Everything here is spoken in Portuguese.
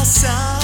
graça.